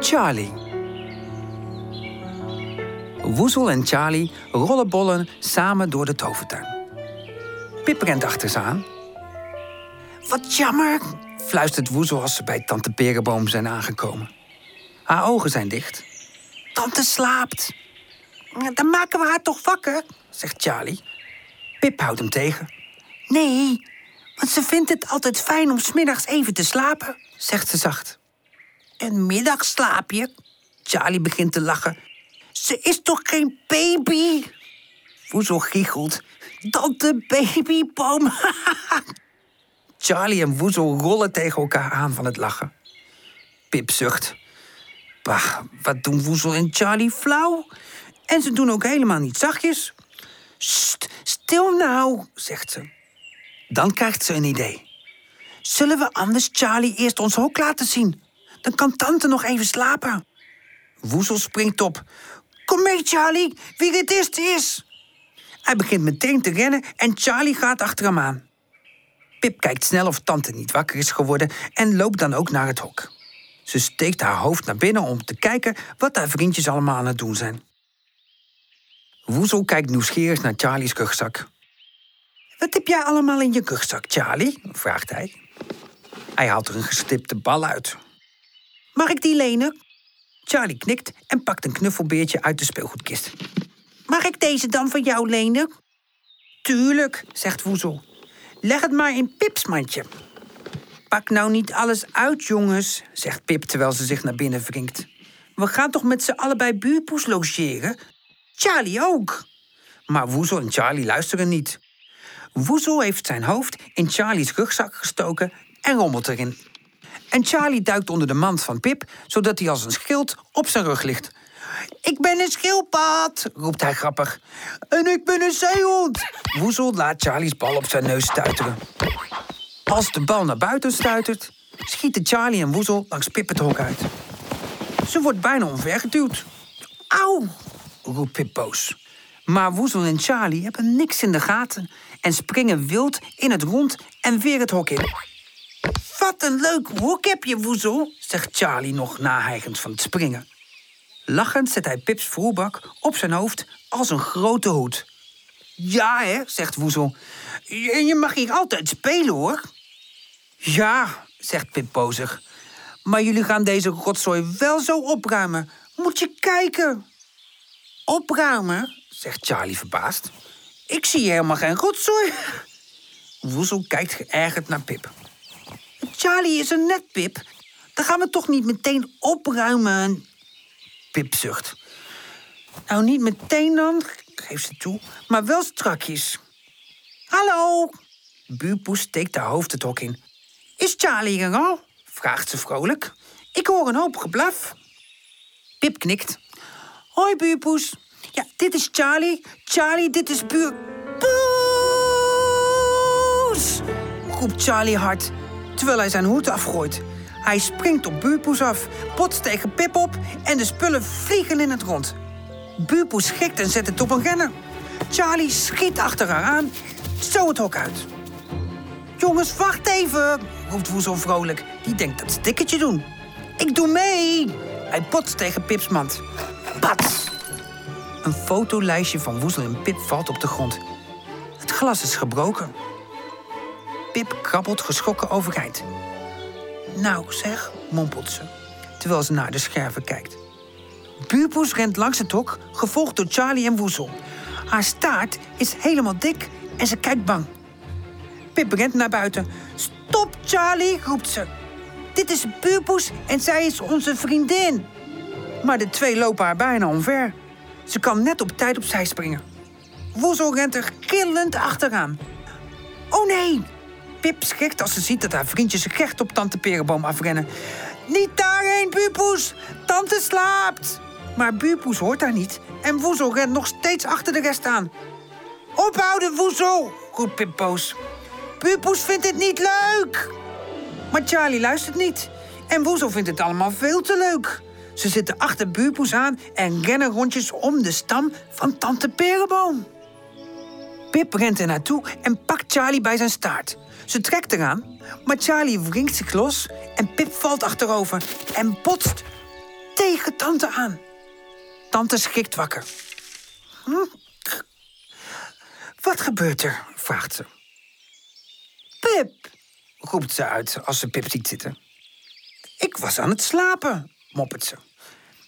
Charlie. Woezel en Charlie rollenbollen samen door de tovertuin. Pip rent achter ze aan. Wat jammer, fluistert Woezel als ze bij Tante Perenboom zijn aangekomen. Haar ogen zijn dicht. Tante slaapt. Dan maken we haar toch wakker, zegt Charlie. Pip houdt hem tegen. Nee, want ze vindt het altijd fijn om smiddags even te slapen, zegt ze zacht. Een middagslaapje? Charlie begint te lachen. Ze is toch geen baby? Woezel giechelt. Tante babyboom. Charlie en Woezel rollen tegen elkaar aan van het lachen. Pip zucht. Bah, wat doen Woezel en Charlie flauw? En ze doen ook helemaal niet zachtjes. Stil nou, zegt ze. Dan krijgt ze een idee. Zullen we anders Charlie eerst ons hok laten zien? Dan kan tante nog even slapen. Woezel springt op. Kom mee, Charlie, wie het eerst is. Hij begint meteen te rennen en Charlie gaat achter hem aan. Pip kijkt snel of tante niet wakker is geworden en loopt dan ook naar het hok. Ze steekt haar hoofd naar binnen om te kijken wat haar vriendjes allemaal aan het doen zijn. Woezel kijkt nieuwsgierig naar Charlie's rugzak. Wat heb jij allemaal in je rugzak, Charlie? vraagt hij. Hij haalt er een gestipte bal uit. Mag ik die lenen? Charlie knikt en pakt een knuffelbeertje uit de speelgoedkist. Mag ik deze dan van jou lenen? Tuurlijk, zegt Woezel. Leg het maar in Pips mandje. Pak nou niet alles uit, jongens, zegt Pip terwijl ze zich naar binnen wringt. We gaan toch met z'n allebei buurpoes logeren? Charlie ook. Maar Woezel en Charlie luisteren niet. Woezel heeft zijn hoofd in Charlie's rugzak gestoken en rommelt erin. En Charlie duikt onder de mand van Pip, zodat hij als een schild op zijn rug ligt. Ik ben een schildpad, roept hij grappig. En ik ben een zeehond. Woezel laat Charlie's bal op zijn neus stuiteren. Als de bal naar buiten stuitert, schieten Charlie en Woezel langs Pip het hok uit. Ze wordt bijna omvergeduwd. Auw, roept Pip boos. Maar Woezel en Charlie hebben niks in de gaten en springen wild in het rond en weer het hok in. Wat een leuk hok heb je, Woezel, zegt Charlie nog nahijgend van het springen. Lachend zet hij Pips voerbak op zijn hoofd als een grote hoed. Ja, hè, zegt Woezel. Je, je mag hier altijd spelen, hoor. Ja, zegt Pip bozig. Maar jullie gaan deze rotzooi wel zo opruimen. Moet je kijken. Opruimen, zegt Charlie verbaasd. Ik zie helemaal geen rotzooi. Woezel kijkt geërgerd naar Pip. Charlie is een net, Pip. Dan gaan we toch niet meteen opruimen. Pip zucht. Nou, niet meteen dan, geeft ze toe, maar wel strakjes. Hallo. Buurpoes steekt haar hoofd het hok in. Is Charlie er al? vraagt ze vrolijk. Ik hoor een hoop geblaf. Pip knikt. Hoi, buurpoes. Ja, dit is Charlie. Charlie, dit is buur... Poes! roept Charlie hard, terwijl hij zijn hoed afgooit. Hij springt op Buurpoes af, botst tegen Pip op en de spullen vliegen in het rond. Buurpoes schikt en zet het op een rennen. Charlie schiet achter haar aan, zo het hok uit. Jongens, wacht even, roept Woezel vrolijk. Die denkt dat stickertje doen. Ik doe mee. Hij botst tegen Pips mand. Pats! Een fotolijstje van Woezel en Pip valt op de grond. Het glas is gebroken. Pip krabbelt geschrokken overeind. Nou zeg, mompelt ze, terwijl ze naar de scherven kijkt. Buurpoes rent langs het hok, gevolgd door Charlie en Woezel. Haar staart is helemaal dik en ze kijkt bang. Pip rent naar buiten. Stop, Charlie, roept ze. Dit is Buurpoes en zij is onze vriendin. Maar de twee lopen haar bijna omver. Ze kan net op tijd opzij springen. Woezel rent er gillend achteraan. Oh nee! Pip schrikt als ze ziet dat haar vriendjes recht op Tante Perenboom afrennen. Niet daarheen, Buurpoes! Tante slaapt! Maar Buurpoes hoort haar niet en Woezel rent nog steeds achter de rest aan. Ophouden, Woezel! roept Pip boos. Vindt het niet leuk! Maar Charlie luistert niet. En Woezel vindt het allemaal veel te leuk. Ze zitten achter Buurpoes aan en rennen rondjes om de stam van Tante Perenboom. Pip rent er naartoe en pakt Charlie bij zijn staart. Ze trekt eraan, maar Charlie wringt zich los en Pip valt achterover en botst tegen tante aan. Tante schrikt wakker. Hm? Wat gebeurt er? vraagt ze. Pip, roept ze uit als ze Pip ziet zitten. Ik was aan het slapen, moppert ze.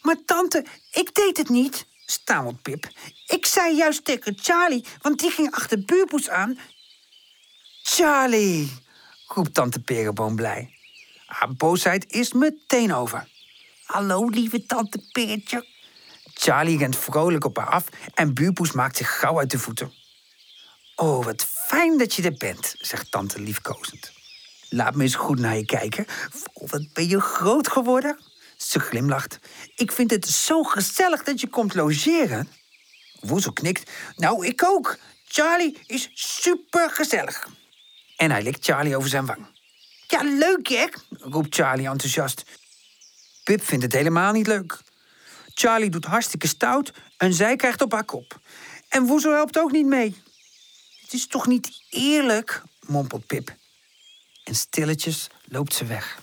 Maar tante, ik deed het niet, stamelt Pip. Ik zei juist tegen Charlie, want die ging achter buurpoes aan. Charlie, roept tante Perenboom blij. Haar boosheid is meteen over. Hallo, lieve tante Peertje. Charlie rent vrolijk op haar af en buurpoes maakt zich gauw uit de voeten. Oh, wat fijn dat je er bent, zegt tante liefkozend. Laat me eens goed naar je kijken. Oh, wat ben je groot geworden? Ze glimlacht. Ik vind het zo gezellig dat je komt logeren. Woezel knikt. Nou, ik ook. Charlie is super gezellig. En hij likt Charlie over zijn wang. Ja, leuk hè? roept Charlie enthousiast. Pip vindt het helemaal niet leuk. Charlie doet hartstikke stout en zij krijgt op haar kop. En Woezel helpt ook niet mee. Het is toch niet eerlijk, mompelt Pip. En stilletjes loopt ze weg.